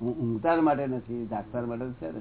ઊંઘતાર માટે નથી જાગતાર માટે છે ને.